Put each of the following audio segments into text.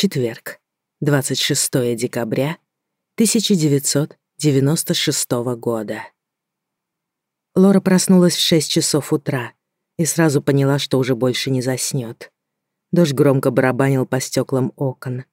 Четверг, 26 декабря 1996 года. Лора проснулась в 6 часов утра и сразу поняла, что уже больше не заснёт. Дождь громко барабанил по стёклам окон.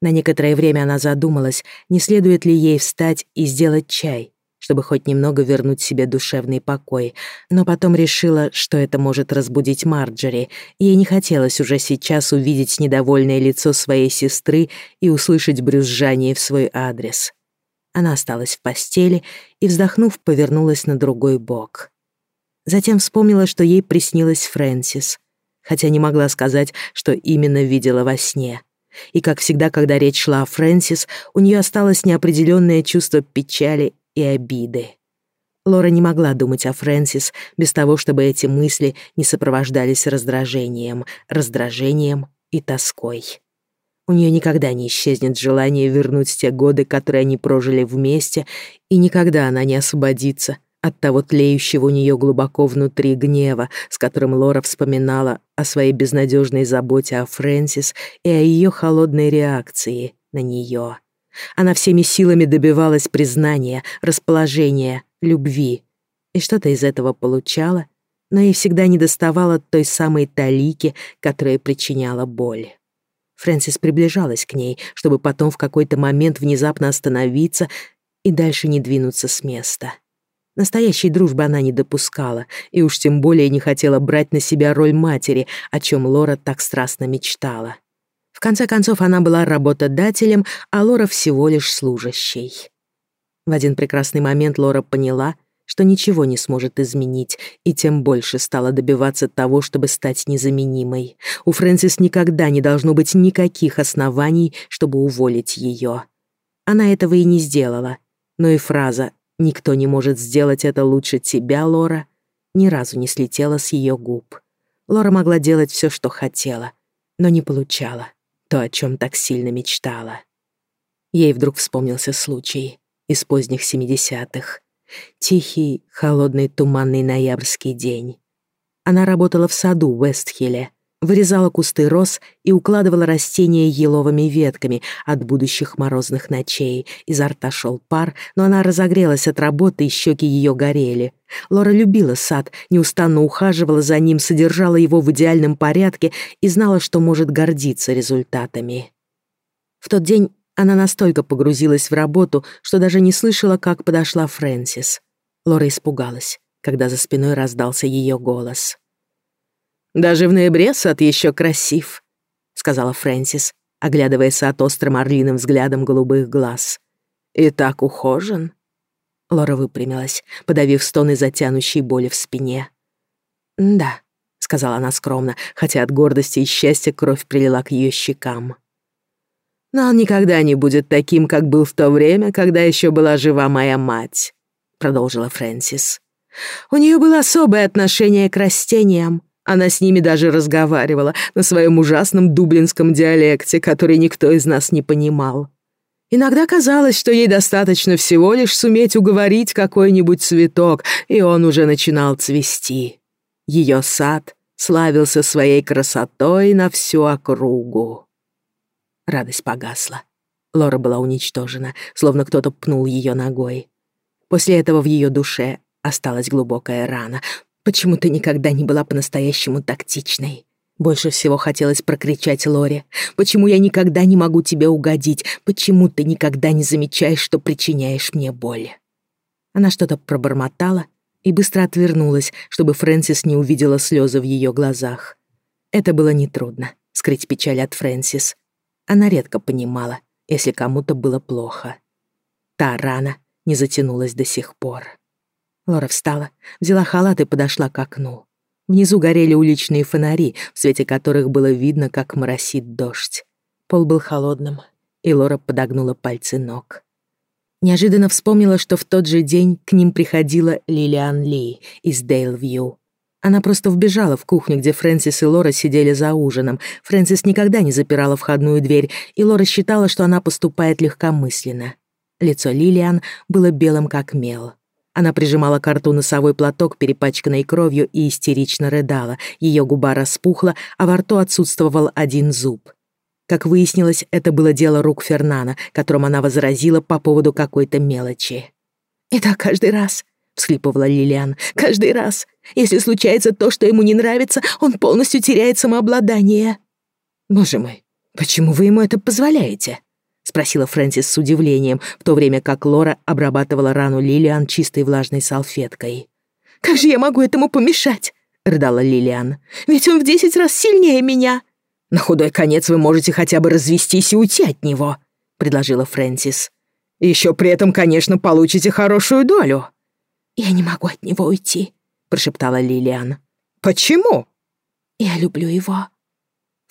На некоторое время она задумалась, не следует ли ей встать и сделать чай, чтобы хоть немного вернуть себе душевный покой, но потом решила, что это может разбудить Марджери. Ей не хотелось уже сейчас увидеть недовольное лицо своей сестры и услышать брюзжание в свой адрес. Она осталась в постели и, вздохнув, повернулась на другой бок. Затем вспомнила, что ей приснилась Фрэнсис, хотя не могла сказать, что именно видела во сне. И, как всегда, когда речь шла о Фрэнсис, у нее осталось неопределенное чувство печали и обиды. Лора не могла думать о Фрэнсис без того, чтобы эти мысли не сопровождались раздражением, раздражением и тоской. У нее никогда не исчезнет желание вернуть те годы, которые они прожили вместе, и никогда она не освободится от того тлеющего у нее глубоко внутри гнева, с которым Лора вспоминала о своей безнадежной заботе о Фрэнсис и о ее холодной реакции на нее. Она всеми силами добивалась признания, расположения, любви. И что-то из этого получала, но ей всегда недоставало той самой талики, которая причиняла боль. Фрэнсис приближалась к ней, чтобы потом в какой-то момент внезапно остановиться и дальше не двинуться с места. Настоящей дружбы она не допускала, и уж тем более не хотела брать на себя роль матери, о чем Лора так страстно мечтала конце концов, она была работодателем, а Лора всего лишь служащей. В один прекрасный момент Лора поняла, что ничего не сможет изменить, и тем больше стала добиваться того, чтобы стать незаменимой. У Фрэнсис никогда не должно быть никаких оснований, чтобы уволить ее. Она этого и не сделала. Но и фраза «Никто не может сделать это лучше тебя, Лора» ни разу не слетела с ее губ. Лора могла делать все, что хотела, но не получала то, о чем так сильно мечтала. Ей вдруг вспомнился случай из поздних 70-х. Тихий, холодный, туманный ноябрьский день. Она работала в саду в Вестхилле, вырезала кусты роз и укладывала растения еловыми ветками от будущих морозных ночей. Изо рта шел пар, но она разогрелась от работы, и щеки ее горели. Лора любила сад, неустанно ухаживала за ним, содержала его в идеальном порядке и знала, что может гордиться результатами. В тот день она настолько погрузилась в работу, что даже не слышала, как подошла Фрэнсис. Лора испугалась, когда за спиной раздался ее голос. «Даже в ноябре сад еще красив», — сказала Фрэнсис, оглядывая сад острым орлиным взглядом голубых глаз. «И так ухожен». Лора выпрямилась, подавив стоны затянущей боли в спине. «Да», — сказала она скромно, хотя от гордости и счастья кровь прилила к ее щекам. «Но он никогда не будет таким, как был в то время, когда еще была жива моя мать», — продолжила Фрэнсис. «У нее было особое отношение к растениям. Она с ними даже разговаривала на своем ужасном дублинском диалекте, который никто из нас не понимал. Иногда казалось, что ей достаточно всего лишь суметь уговорить какой-нибудь цветок, и он уже начинал цвести. Ее сад славился своей красотой на всю округу. Радость погасла. Лора была уничтожена, словно кто-то пнул ее ногой. После этого в ее душе осталась глубокая рана, Почему ты никогда не была по-настоящему тактичной? Больше всего хотелось прокричать Лоре. Почему я никогда не могу тебе угодить? Почему ты никогда не замечаешь, что причиняешь мне боль? Она что-то пробормотала и быстро отвернулась, чтобы Фрэнсис не увидела слезы в ее глазах. Это было нетрудно — скрыть печаль от Фрэнсис. Она редко понимала, если кому-то было плохо. Та рана не затянулась до сих пор. Лора встала, взяла халат и подошла к окну. Внизу горели уличные фонари, в свете которых было видно, как моросит дождь. Пол был холодным, и Лора подогнула пальцы ног. Неожиданно вспомнила, что в тот же день к ним приходила Лилиан Ли из Дейлвью. Она просто вбежала в кухню, где Фрэнсис и Лора сидели за ужином. Фрэнсис никогда не запирала входную дверь, и Лора считала, что она поступает легкомысленно. Лицо Лилиан было белым как мел. Она прижимала к рту носовой платок, перепачканный кровью, и истерично рыдала. Ее губа распухла, а во рту отсутствовал один зуб. Как выяснилось, это было дело рук Фернана, которым она возразила по поводу какой-то мелочи. «И так каждый раз», — всхлипывала Лилиан, — «каждый раз. Если случается то, что ему не нравится, он полностью теряет самообладание». «Боже мой, почему вы ему это позволяете?» — спросила Фрэнсис с удивлением, в то время как Лора обрабатывала рану Лилиан чистой влажной салфеткой. «Как же я могу этому помешать?» — рыдала Лилиан. «Ведь он в десять раз сильнее меня!» «На худой конец вы можете хотя бы развестись и уйти от него», — предложила Фрэнсис. «Еще при этом, конечно, получите хорошую долю». «Я не могу от него уйти», — прошептала Лилиан. «Почему?» «Я люблю его»,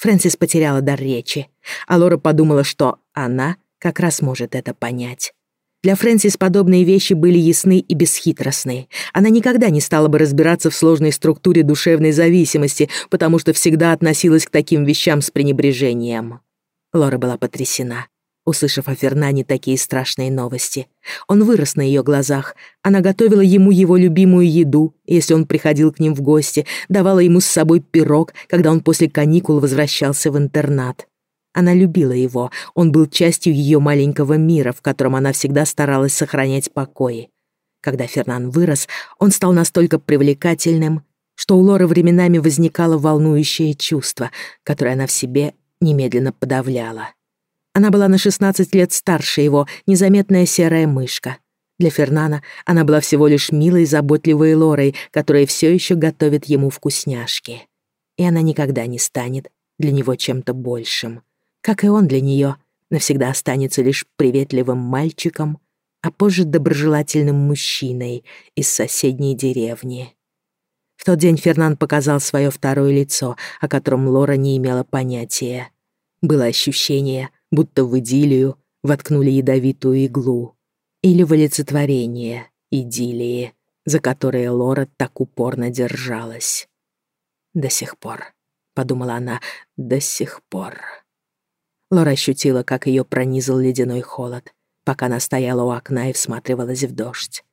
Фрэнсис потеряла дар речи, а Лора подумала, что она как раз может это понять. Для Фрэнсис подобные вещи были ясны и бесхитростны. Она никогда не стала бы разбираться в сложной структуре душевной зависимости, потому что всегда относилась к таким вещам с пренебрежением. Лора была потрясена услышав о Фернане такие страшные новости. Он вырос на ее глазах. Она готовила ему его любимую еду, если он приходил к ним в гости, давала ему с собой пирог, когда он после каникул возвращался в интернат. Она любила его, он был частью ее маленького мира, в котором она всегда старалась сохранять покой. Когда Фернан вырос, он стал настолько привлекательным, что у Лоры временами возникало волнующее чувство, которое она в себе немедленно подавляла. Она была на 16 лет старше его, незаметная серая мышка. Для Фернана она была всего лишь милой, заботливой Лорой, которая все еще готовит ему вкусняшки. И она никогда не станет для него чем-то большим. Как и он для нее, навсегда останется лишь приветливым мальчиком, а позже доброжелательным мужчиной из соседней деревни. В тот день Фернан показал свое второе лицо, о котором Лора не имела понятия. Было ощущение, будто в идиллию воткнули ядовитую иглу. Или в олицетворение идиллии, за которое Лора так упорно держалась. «До сих пор», — подумала она, — «до сих пор». Лора ощутила, как ее пронизал ледяной холод, пока она стояла у окна и всматривалась в дождь.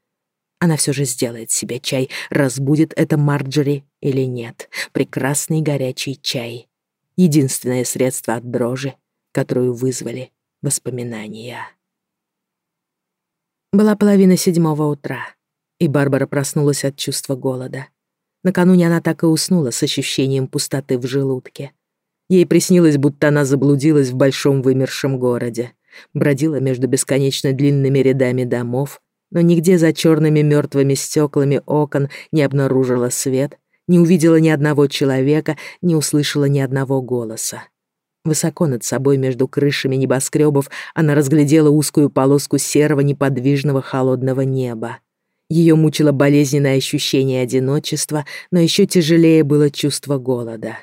Она все же сделает себе чай, разбудит это Марджери или нет. Прекрасный горячий чай. Единственное средство от дрожи которую вызвали воспоминания. Была половина седьмого утра, и Барбара проснулась от чувства голода. Накануне она так и уснула с ощущением пустоты в желудке. Ей приснилось, будто она заблудилась в большом вымершем городе, бродила между бесконечно длинными рядами домов, но нигде за черными мертвыми стеклами окон не обнаружила свет, не увидела ни одного человека, не услышала ни одного голоса. Высоко над собой между крышами небоскребов она разглядела узкую полоску серого неподвижного холодного неба. Ее мучило болезненное ощущение одиночества, но еще тяжелее было чувство голода.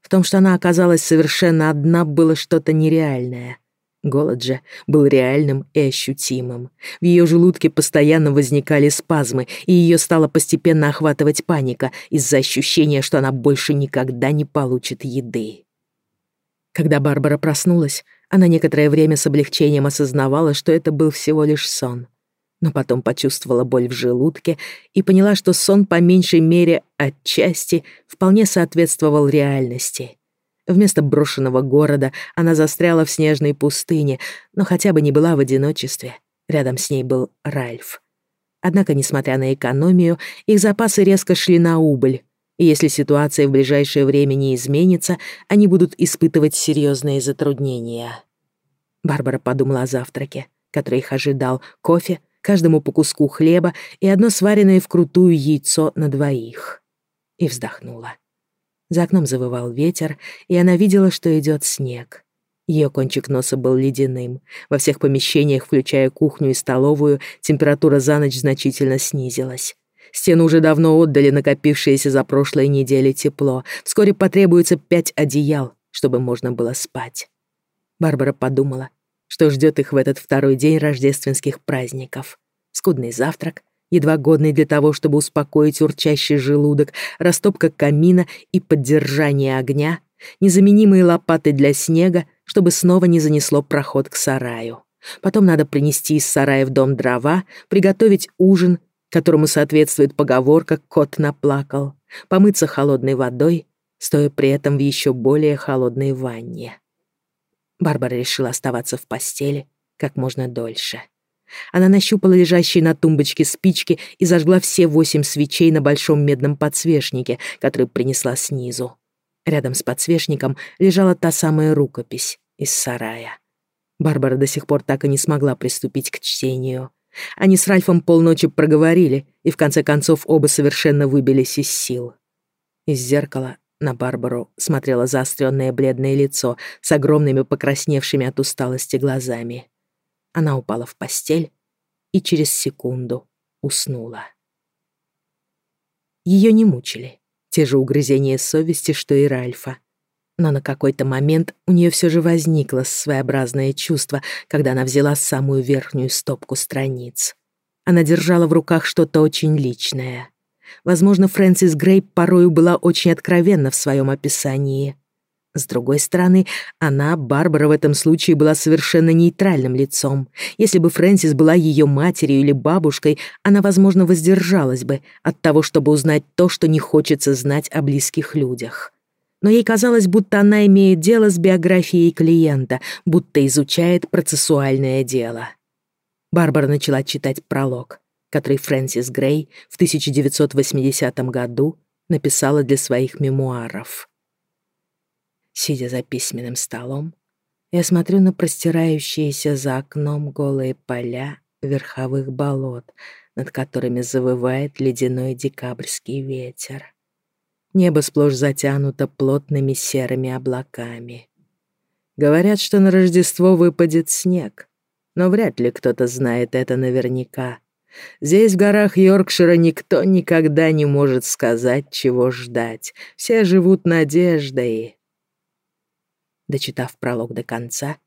В том, что она оказалась совершенно одна, было что-то нереальное. Голод же был реальным и ощутимым. В ее желудке постоянно возникали спазмы, и ее стало постепенно охватывать паника из-за ощущения, что она больше никогда не получит еды. Когда Барбара проснулась, она некоторое время с облегчением осознавала, что это был всего лишь сон. Но потом почувствовала боль в желудке и поняла, что сон по меньшей мере отчасти вполне соответствовал реальности. Вместо брошенного города она застряла в снежной пустыне, но хотя бы не была в одиночестве. Рядом с ней был Ральф. Однако, несмотря на экономию, их запасы резко шли на убыль, и если ситуация в ближайшее время не изменится, они будут испытывать серьезные затруднения. Барбара подумала о завтраке, который их ожидал, кофе, каждому по куску хлеба и одно сваренное вкрутую яйцо на двоих. И вздохнула. За окном завывал ветер, и она видела, что идет снег. Ее кончик носа был ледяным. Во всех помещениях, включая кухню и столовую, температура за ночь значительно снизилась. Стены уже давно отдали накопившееся за прошлые недели тепло. Вскоре потребуется пять одеял, чтобы можно было спать. Барбара подумала, что ждет их в этот второй день рождественских праздников. Скудный завтрак, едва годный для того, чтобы успокоить урчащий желудок, растопка камина и поддержание огня, незаменимые лопаты для снега, чтобы снова не занесло проход к сараю. Потом надо принести из сарая в дом дрова, приготовить ужин которому соответствует поговорка «кот наплакал», помыться холодной водой, стоя при этом в еще более холодной ванне. Барбара решила оставаться в постели как можно дольше. Она нащупала лежащие на тумбочке спички и зажгла все восемь свечей на большом медном подсвечнике, который принесла снизу. Рядом с подсвечником лежала та самая рукопись из сарая. Барбара до сих пор так и не смогла приступить к чтению. Они с Ральфом полночи проговорили, и в конце концов оба совершенно выбились из сил. Из зеркала на Барбару смотрело заостренное бледное лицо с огромными покрасневшими от усталости глазами. Она упала в постель и через секунду уснула. Ее не мучили те же угрызения совести, что и Ральфа. Но на какой-то момент у нее все же возникло своеобразное чувство, когда она взяла самую верхнюю стопку страниц. Она держала в руках что-то очень личное. Возможно, Фрэнсис Грей порою была очень откровенна в своем описании. С другой стороны, она, Барбара, в этом случае была совершенно нейтральным лицом. Если бы Фрэнсис была ее матерью или бабушкой, она, возможно, воздержалась бы от того, чтобы узнать то, что не хочется знать о близких людях но ей казалось, будто она имеет дело с биографией клиента, будто изучает процессуальное дело. Барбара начала читать пролог, который Фрэнсис Грей в 1980 году написала для своих мемуаров. Сидя за письменным столом, я смотрю на простирающиеся за окном голые поля верховых болот, над которыми завывает ледяной декабрьский ветер. Небо сплошь затянуто плотными серыми облаками. Говорят, что на Рождество выпадет снег, но вряд ли кто-то знает это наверняка. Здесь, в горах Йоркшира, никто никогда не может сказать, чего ждать. Все живут надеждой. Дочитав пролог до конца,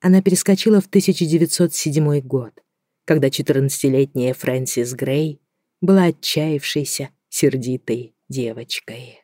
она перескочила в 1907 год, когда 14-летняя Фрэнсис Грей была отчаявшейся, сердитой девочкой.